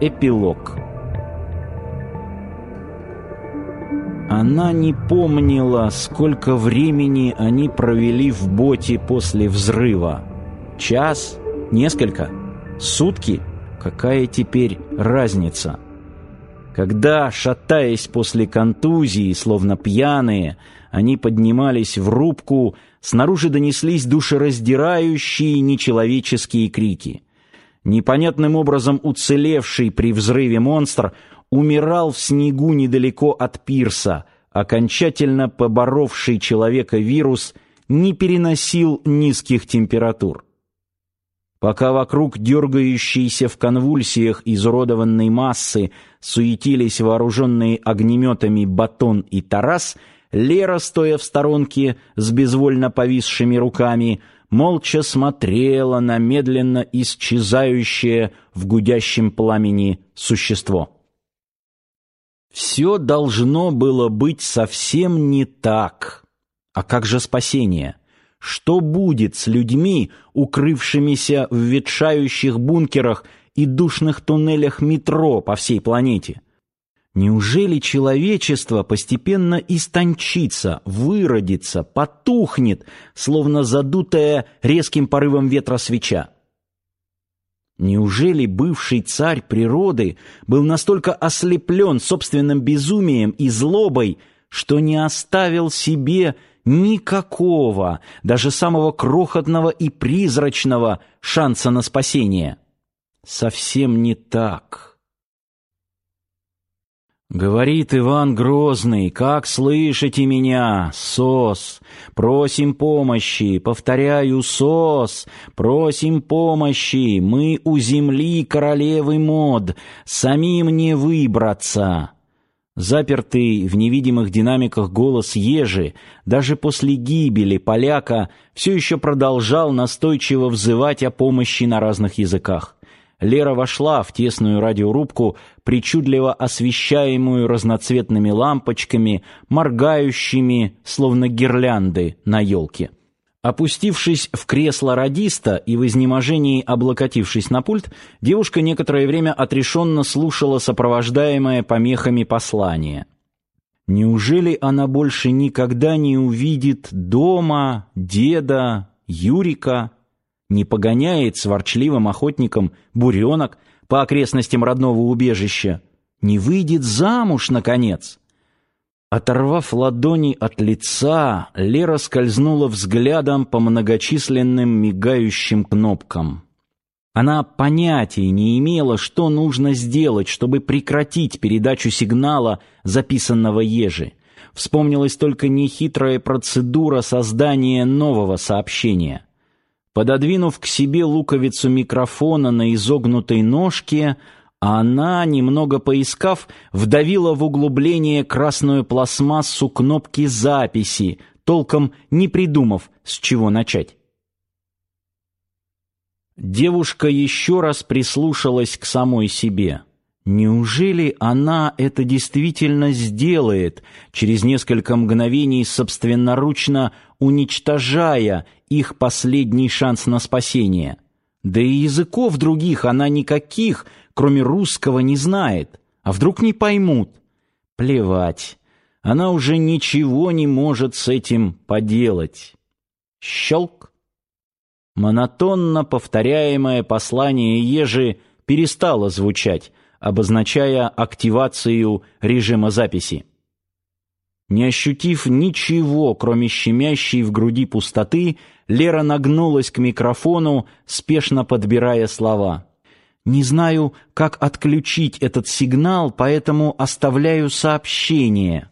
Эпилог Она не помнила, сколько времени они провели в боте после взрыва. Час? Несколько? Сутки? Какая теперь разница? Когда, шатаясь после контузии, словно пьяные, они поднимались в рубку, снаружи донеслись душераздирающие нечеловеческие крики. Непонятным образом уцелевший при взрыве монстр умирал в снегу недалеко от пирса, окончательно поборовший человека вирус не переносил низких температур. Пока вокруг дергающейся в конвульсиях изуродованной массы суетились вооруженные огнеметами Батон и Тарас, Лера, стоя в сторонке с безвольно повисшими руками, молча смотрела на медленно исчезающее в гудящем пламени существо. Все должно было быть совсем не так. А как же спасение? Что будет с людьми, укрывшимися в ветшающих бункерах и душных туннелях метро по всей планете? Неужели человечество постепенно истончится, выродится, потухнет, словно задутая резким порывом ветра свеча? Неужели бывший царь природы был настолько ослеплен собственным безумием и злобой, что не оставил себе никакого, даже самого крохотного и призрачного шанса на спасение? Совсем не так. Говорит Иван Грозный, как слышите меня, СОС? Просим помощи, повторяю, СОС, просим помощи, мы у земли королевы мод, самим не выбраться. Запертый в невидимых динамиках голос Ежи даже после гибели поляка все еще продолжал настойчиво взывать о помощи на разных языках. Лера вошла в тесную радиорубку, причудливо освещаемую разноцветными лампочками, моргающими, словно гирлянды на елке. Опустившись в кресло радиста и в изнеможении облокотившись на пульт, девушка некоторое время отрешенно слушала сопровождаемое помехами послание. Неужели она больше никогда не увидит дома, деда, Юрика? не погоняет с ворчливым охотником буренок по окрестностям родного убежища, не выйдет замуж, наконец. Оторвав ладони от лица, Лера скользнула взглядом по многочисленным мигающим кнопкам. Она понятия не имела, что нужно сделать, чтобы прекратить передачу сигнала, записанного Ежи. Вспомнилась только нехитрая процедура создания нового сообщения. Пододвинув к себе луковицу микрофона на изогнутой ножке, она, немного поискав, вдавила в углубление красную пластмассу кнопки записи, толком не придумав, с чего начать. Девушка еще раз прислушалась к самой себе. Неужели она это действительно сделает, через несколько мгновений собственноручно уничтожая их последний шанс на спасение? Да и языков других она никаких, кроме русского, не знает. А вдруг не поймут? Плевать. Она уже ничего не может с этим поделать. Щелк. Монотонно повторяемое послание Ежи перестало звучать, обозначая активацию режима записи. Не ощутив ничего, кроме щемящей в груди пустоты, Лера нагнулась к микрофону, спешно подбирая слова. «Не знаю, как отключить этот сигнал, поэтому оставляю сообщение».